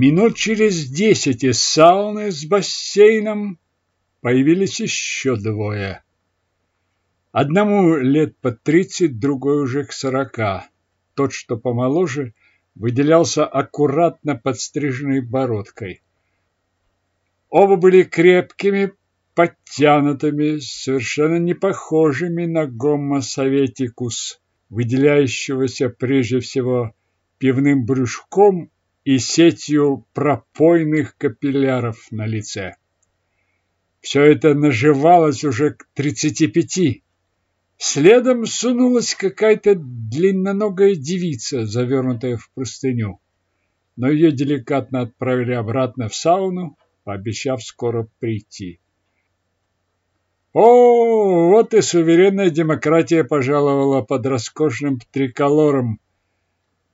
Минут через десять из сауны с бассейном появились еще двое. Одному лет под тридцать, другой уже к сорока. Тот, что помоложе, выделялся аккуратно подстриженной бородкой. Оба были крепкими, подтянутыми, совершенно не похожими на гоммо советикус, выделяющегося прежде всего пивным брюшком и сетью пропойных капилляров на лице. Все это наживалось уже к тридцати пяти. Следом сунулась какая-то длинноногая девица, завернутая в простыню. Но ее деликатно отправили обратно в сауну, пообещав скоро прийти. О, вот и суверенная демократия пожаловала под роскошным триколором,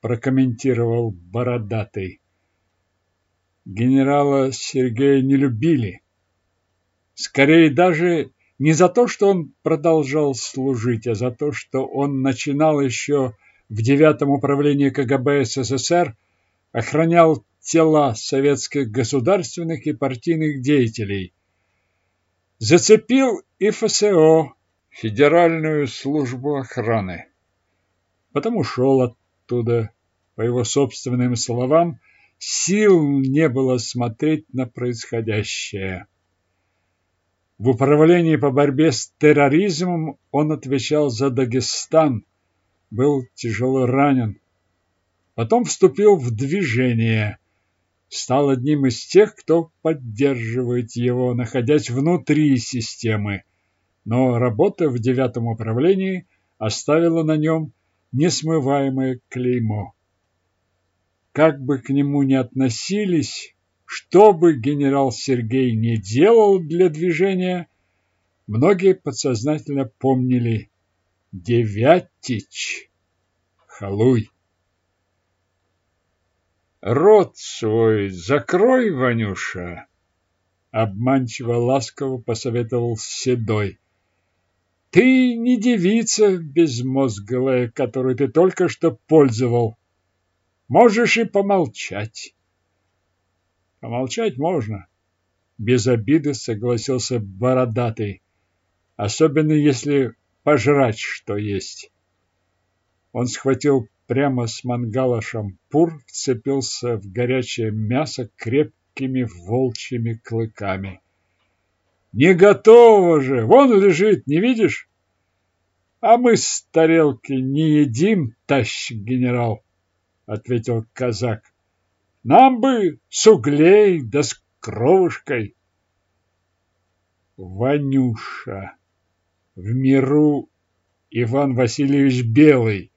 прокомментировал бородатый. Генерала Сергея не любили. Скорее даже не за то, что он продолжал служить, а за то, что он начинал еще в девятом управлении КГБ СССР, охранял тела советских государственных и партийных деятелей. Зацепил и ФСО, Федеральную службу охраны. Потом ушел оттуда, по его собственным словам, сил не было смотреть на происходящее. В управлении по борьбе с терроризмом он отвечал за Дагестан, был тяжело ранен. Потом вступил в движение, стал одним из тех, кто поддерживает его, находясь внутри системы. Но работа в девятом управлении оставила на нем несмываемое клеймо. Как бы к нему ни относились, что бы генерал Сергей не делал для движения, многие подсознательно помнили Девятич, Халуй. Рот свой закрой, Ванюша, обманчиво ласково посоветовал Седой. Ты не девица безмозглая, которую ты только что пользовал. Можешь и помолчать. Помолчать можно. Без обиды согласился бородатый. Особенно если пожрать что есть. Он схватил прямо с мангала шампур, вцепился в горячее мясо крепкими волчьими клыками. Не готово же! Вон лежит, не видишь? А мы с тарелки не едим, тащик генерал, ответил казак. Нам бы с углей да с кровушкой. Ванюша. В миру Иван Васильевич Белый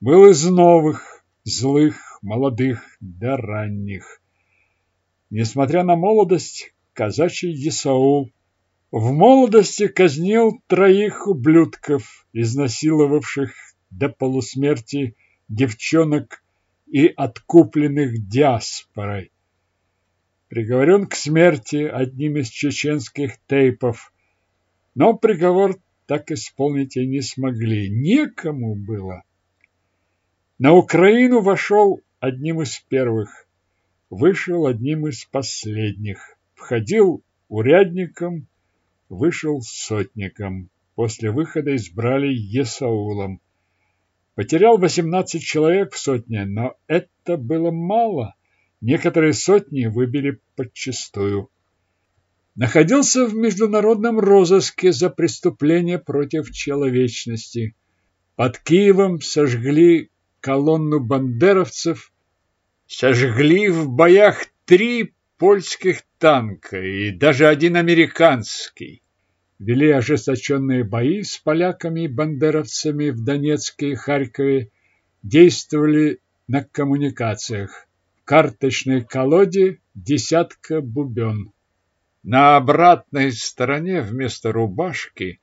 был из новых, злых, молодых да ранних. Несмотря на молодость, казачий Исаул в молодости казнил троих ублюдков, изнасиловавших до полусмерти девчонок и откупленных диаспорой. Приговорен к смерти одним из чеченских тейпов, но приговор так исполнить и не смогли, некому было. На Украину вошел одним из первых, вышел одним из последних, входил урядником, вышел сотником. После выхода избрали Есаулом. Потерял 18 человек в сотне, но это было мало. Некоторые сотни выбили подчистую. Находился в международном розыске за преступление против человечности. Под Киевом сожгли колонну бандеровцев, сожгли в боях три польских танка и даже один американский вели ожесточенные бои с поляками и бандеровцами в Донецке и Харькове, действовали на коммуникациях. В карточной колоде десятка бубен. На обратной стороне вместо рубашки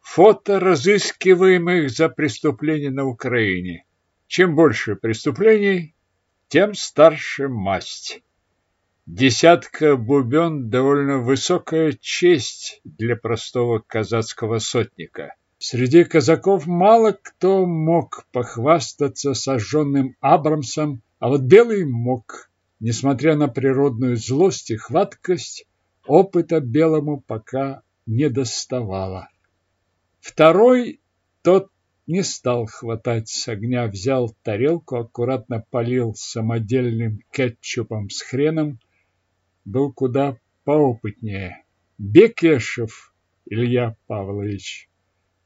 фото разыскиваемых за преступления на Украине. Чем больше преступлений, тем старше масть. Десятка бубен – довольно высокая честь для простого казацкого сотника. Среди казаков мало кто мог похвастаться сожженным Абрамсом, а вот Белый мог. несмотря на природную злость и хваткость, опыта белому пока не доставало. Второй, тот не стал хватать с огня, взял тарелку, аккуратно полил самодельным кетчупом с хреном, был куда поопытнее. Бекешев Илья Павлович,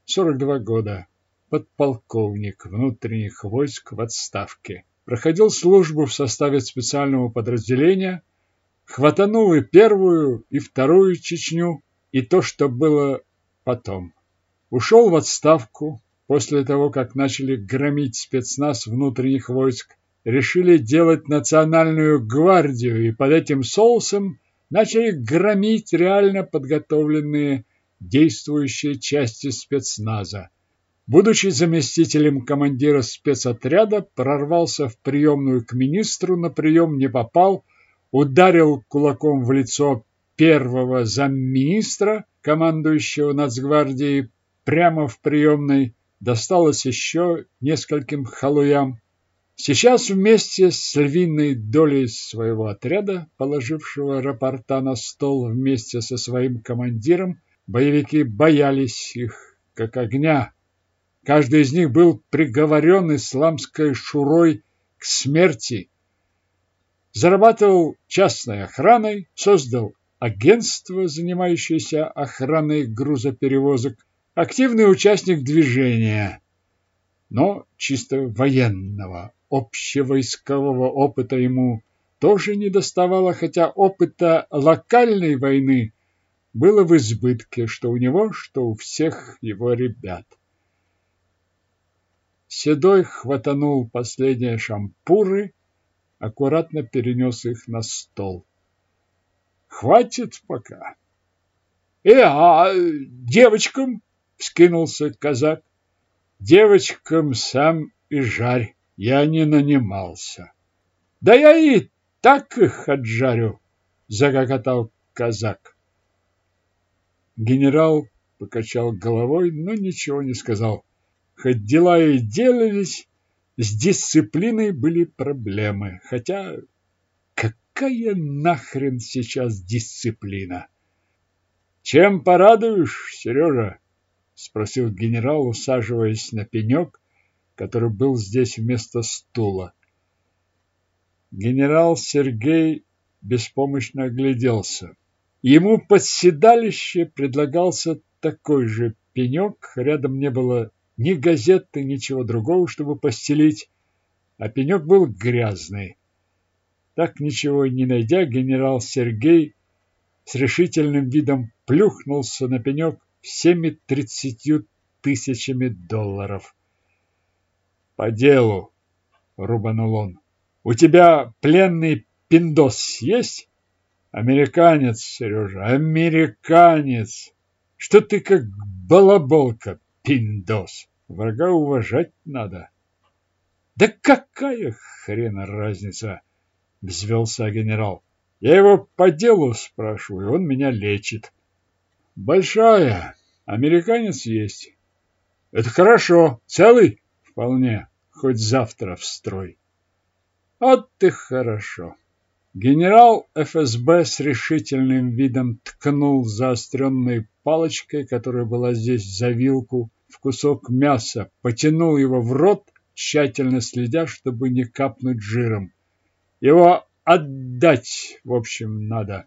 42 года, подполковник внутренних войск в отставке. Проходил службу в составе специального подразделения, хватанул и первую, и вторую Чечню, и то, что было потом. Ушел в отставку после того, как начали громить спецназ внутренних войск, решили делать национальную гвардию и под этим соусом начали громить реально подготовленные действующие части спецназа. Будучи заместителем командира спецотряда, прорвался в приемную к министру, на прием не попал, ударил кулаком в лицо первого замминистра, командующего нацгвардией, прямо в приемной, досталось еще нескольким халуям. Сейчас вместе с львиной долей своего отряда, положившего рапорта на стол вместе со своим командиром, боевики боялись их, как огня, Каждый из них был приговорен исламской шурой к смерти. Зарабатывал частной охраной, создал агентство, занимающееся охраной грузоперевозок, активный участник движения, но чисто военного, общевойскового опыта ему тоже не доставало, хотя опыта локальной войны было в избытке, что у него, что у всех его ребят. Седой хватанул последние шампуры, аккуратно перенес их на стол. Хватит пока. Э, а девочкам? Вскинулся казак. Девочкам сам и жарь. Я не нанимался. Да я и так их отжарю, загоготал казак. Генерал покачал головой, но ничего не сказал. Хоть дела и делались, с дисциплиной были проблемы. Хотя какая нахрен сейчас дисциплина? Чем порадуешь, Сережа? Спросил генерал, усаживаясь на пенек, который был здесь вместо стула. Генерал Сергей беспомощно огляделся. Ему под седалище предлагался такой же пенек, рядом не было ни газеты, ничего другого, чтобы постелить, а пенек был грязный. Так ничего не найдя, генерал Сергей с решительным видом плюхнулся на пенек всеми тридцатью тысячами долларов. «По делу!» — рубанул он. «У тебя пленный пиндос есть?» «Американец, Сережа, американец! Что ты как балаболка, пиндос. Врага уважать надо. Да какая хрена разница, взвелся генерал. Я его по делу спрашиваю, он меня лечит. Большая. Американец есть. Это хорошо. Целый? Вполне. Хоть завтра в строй. Вот ты хорошо. Генерал ФСБ с решительным видом ткнул заостренной палочкой, которая была здесь за вилку, в кусок мяса, потянул его в рот, тщательно следя, чтобы не капнуть жиром. Его отдать, в общем, надо.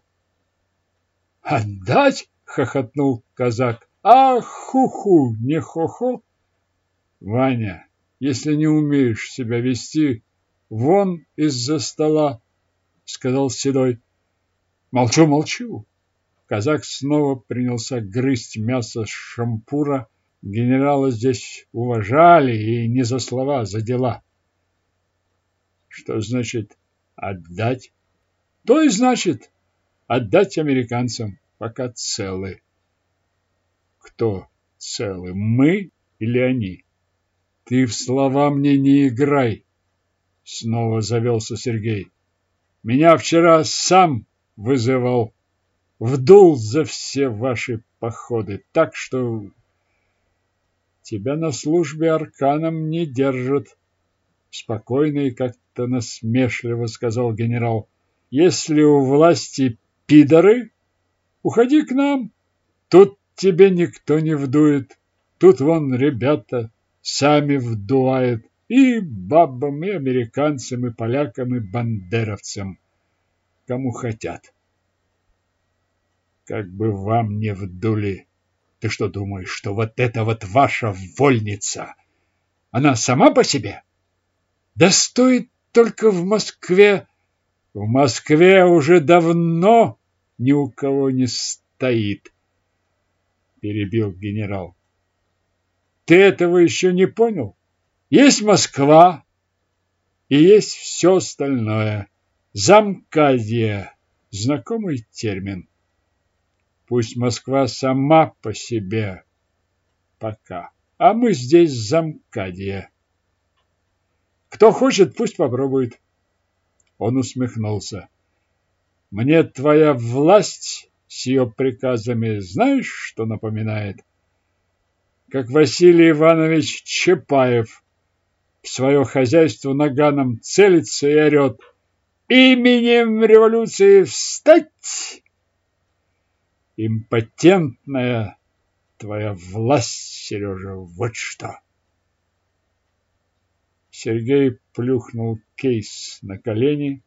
Отдать? хохотнул казак. А ху-ху, не хо-хо. Ваня, если не умеешь себя вести, вон из-за стола, сказал Седой. Молчу, молчу. Казак снова принялся грызть мясо с шампура, Генерала здесь уважали и не за слова, а за дела. Что значит отдать? То и значит отдать американцам, пока целы. Кто целы, мы или они? Ты в слова мне не играй, снова завелся Сергей. Меня вчера сам вызывал, вдул за все ваши походы, так что Тебя на службе арканом не держат. Спокойно и как-то насмешливо сказал генерал. Если у власти пидоры, уходи к нам. Тут тебе никто не вдует. Тут вон ребята сами вдувают. И бабам, и американцам, и полякам, и бандеровцам. Кому хотят. Как бы вам не вдули. Ты что думаешь, что вот эта вот ваша вольница, она сама по себе? Да стоит только в Москве. В Москве уже давно ни у кого не стоит, перебил генерал. Ты этого еще не понял? Есть Москва и есть все остальное. Замкадье. Знакомый термин. Пусть Москва сама по себе пока, а мы здесь замкадье. Кто хочет, пусть попробует. Он усмехнулся. Мне твоя власть с ее приказами знаешь, что напоминает? Как Василий Иванович Чапаев в свое хозяйство наганом целится и орет «Именем революции встать!» Импотентная твоя власть, Сережа, вот что. Сергей плюхнул кейс на колени,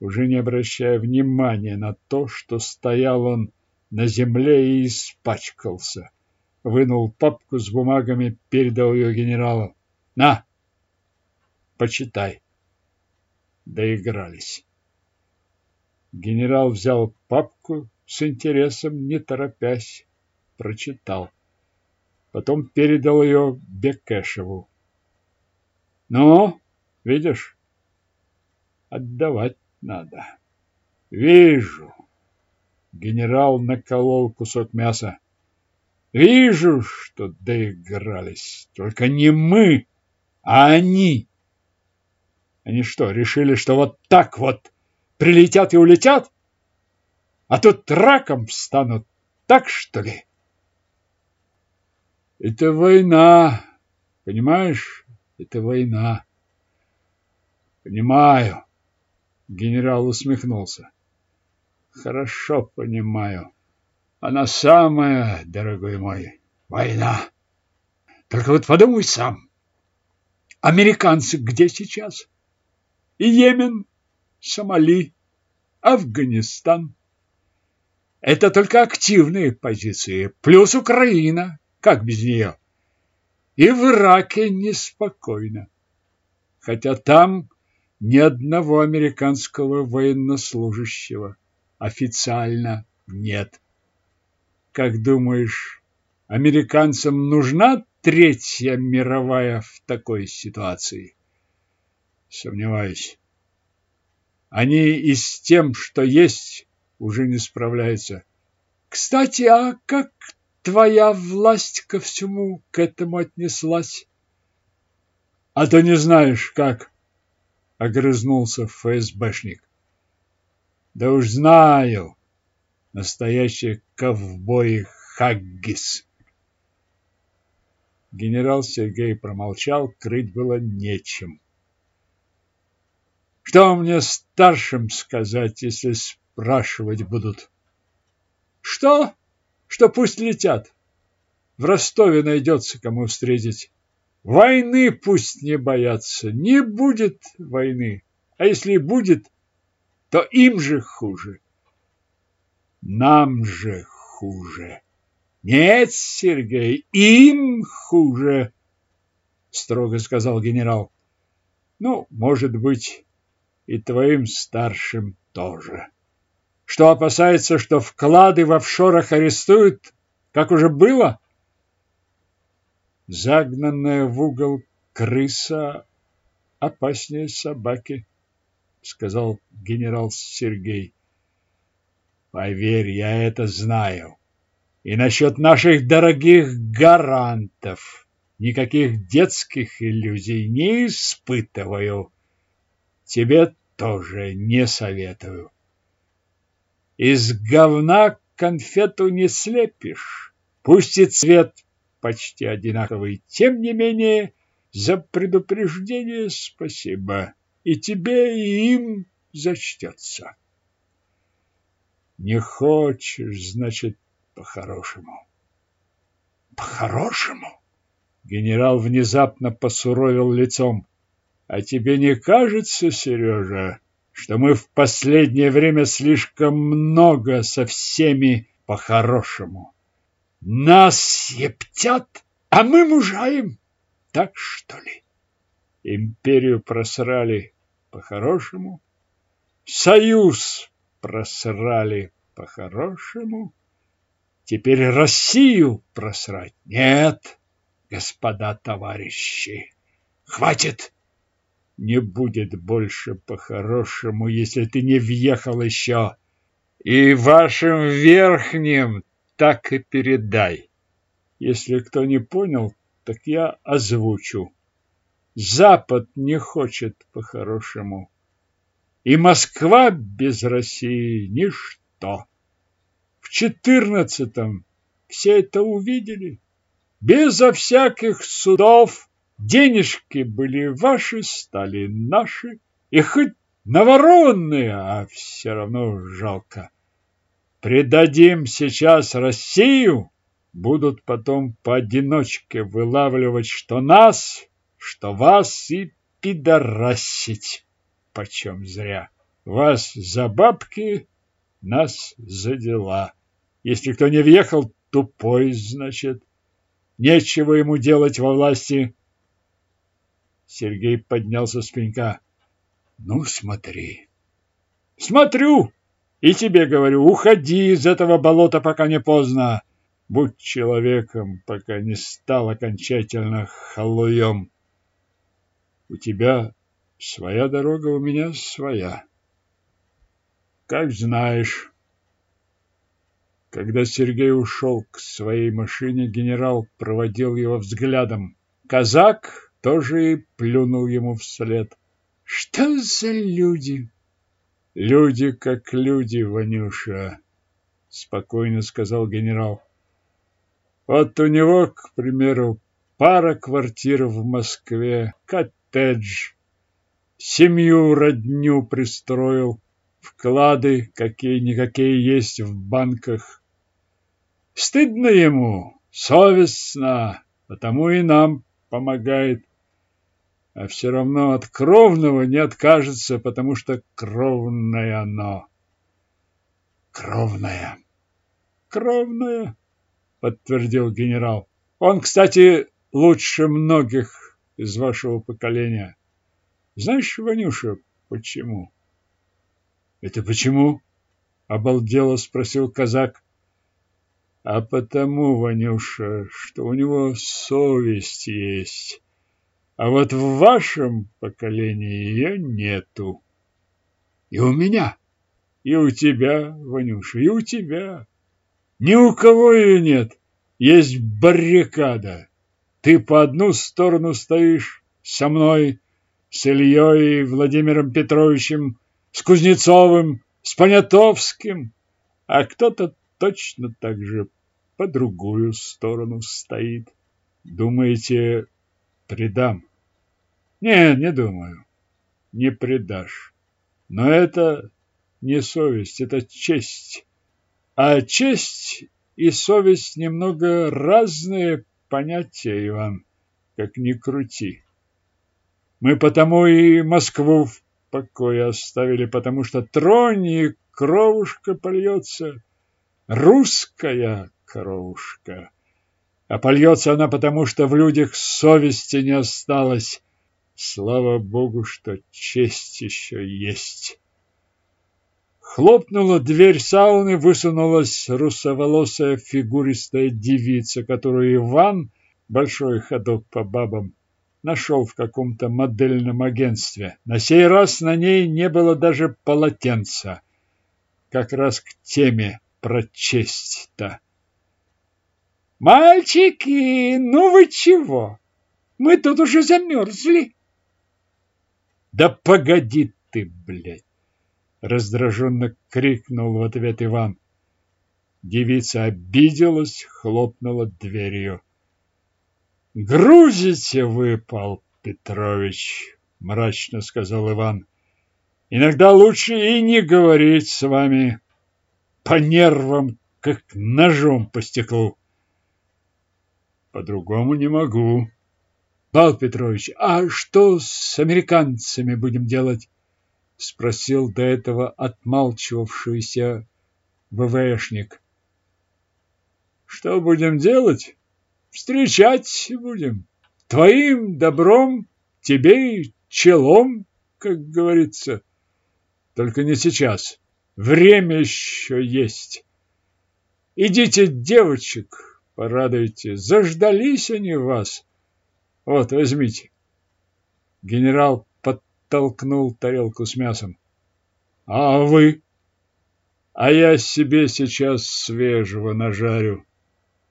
уже не обращая внимания на то, что стоял он на земле и испачкался. Вынул папку с бумагами, передал ее генералу. «На, почитай». Доигрались. Генерал взял папку с интересом, не торопясь, прочитал. Потом передал ее Бекешеву. Ну, видишь, отдавать надо. Вижу. Генерал наколол кусок мяса. Вижу, что доигрались. Только не мы, а они. Они что, решили, что вот так вот прилетят и улетят? а тут раком встанут. Так что ли? Это война, понимаешь? Это война. Понимаю. Генерал усмехнулся. Хорошо понимаю. Она самая, дорогой мой, война. Только вот подумай сам. Американцы где сейчас? И Йемен, Сомали, Афганистан. Это только активные позиции, плюс Украина, как без нее. И в Ираке неспокойно, хотя там ни одного американского военнослужащего официально нет. Как думаешь, американцам нужна Третья мировая в такой ситуации? Сомневаюсь. Они и с тем, что есть, уже не справляется. Кстати, а как твоя власть ко всему к этому отнеслась? А то не знаешь, как, огрызнулся ФСБшник. Да уж знаю, настоящий ковбой Хаггис. Генерал Сергей промолчал, крыть было нечем. Что мне старшим сказать, если спрашивать будут. Что? Что пусть летят. В Ростове найдется, кому встретить. Войны пусть не боятся. Не будет войны. А если и будет, то им же хуже. Нам же хуже. Нет, Сергей, им хуже, строго сказал генерал. Ну, может быть, и твоим старшим тоже что опасается, что вклады в офшорах арестуют, как уже было? Загнанная в угол крыса опаснее собаки, сказал генерал Сергей. Поверь, я это знаю. И насчет наших дорогих гарантов никаких детских иллюзий не испытываю. Тебе тоже не советую. Из говна конфету не слепишь. Пусть и цвет почти одинаковый, тем не менее, за предупреждение спасибо. И тебе, и им зачтется. Не хочешь, значит, по-хорошему. По-хорошему? Генерал внезапно посуровил лицом. А тебе не кажется, Сережа, что мы в последнее время слишком много со всеми по-хорошему? Нас ептят, а мы мужаем. Так что ли? Империю просрали по-хорошему, союз просрали по-хорошему, теперь Россию просрать. Нет, господа товарищи, хватит! Не будет больше по-хорошему, если ты не въехал еще. И вашим верхним так и передай. Если кто не понял, так я озвучу. Запад не хочет по-хорошему. И Москва без России – ничто. В четырнадцатом все это увидели. Безо всяких судов денежки были ваши, стали наши. И хоть наворованные, а все равно жалко. Предадим сейчас Россию, будут потом поодиночке вылавливать, что нас что вас и пидорасить почем зря. Вас за бабки, нас за дела. Если кто не въехал, тупой, значит. Нечего ему делать во власти. Сергей поднялся с пенька. Ну, смотри. Смотрю. И тебе говорю, уходи из этого болота, пока не поздно. Будь человеком, пока не стал окончательно халуем. У тебя своя дорога, у меня своя. Как знаешь. Когда Сергей ушел к своей машине, генерал проводил его взглядом. Казак тоже и плюнул ему вслед. Что за люди? Люди как люди, Ванюша, спокойно сказал генерал. Вот у него, к примеру, пара квартир в Москве, коттедж, семью родню пристроил, вклады какие-никакие есть в банках. Стыдно ему, совестно, потому и нам помогает. А все равно от кровного не откажется, потому что кровное оно. Кровное. Кровное, подтвердил генерал. Он, кстати, лучше многих из вашего поколения. Знаешь, Ванюша, почему? Это почему? Обалдело спросил казак. А потому, Ванюша, что у него совесть есть. А вот в вашем поколении ее нету. И у меня, и у тебя, Ванюша, и у тебя. Ни у кого ее нет. Есть баррикада. Ты по одну сторону стоишь со мной, с Ильей Владимиром Петровичем, с Кузнецовым, с Понятовским, а кто-то точно так же по другую сторону стоит. Думаете, предам? Не, не думаю. Не предашь. Но это не совесть, это честь. А честь и совесть немного разные понятия, Иван, как ни крути. Мы потому и Москву в покое оставили, потому что тронь и кровушка польется, русская кровушка. А польется она потому, что в людях совести не осталось. Слава Богу, что честь еще есть. Хлопнула дверь сауны, высунулась русоволосая фигуристая девица, которую Иван, большой ходок по бабам, нашел в каком-то модельном агентстве. На сей раз на ней не было даже полотенца. Как раз к теме про честь-то. «Мальчики, ну вы чего? Мы тут уже замерзли!» «Да погоди ты, блядь!» раздраженно крикнул в ответ Иван. Девица обиделась, хлопнула дверью. «Грузите вы, Пал Петрович!» — мрачно сказал Иван. «Иногда лучше и не говорить с вами. по нервам, как ножом по стеклу. По-другому не могу. Павел Петрович, а что с американцами будем делать? Спросил до этого отмалчивавшийся ВВшник. Что будем делать? Встречать будем. Твоим добром, тебе и челом, как говорится. Только не сейчас. Время еще есть. Идите девочек, порадуйте. Заждались они вас. Вот, возьмите. Генерал подтолкнул тарелку с мясом. А вы? А я себе сейчас свежего нажарю.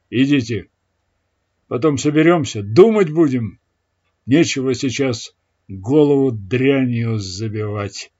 Идите. Потом соберемся, думать будем. Нечего сейчас голову дрянью забивать.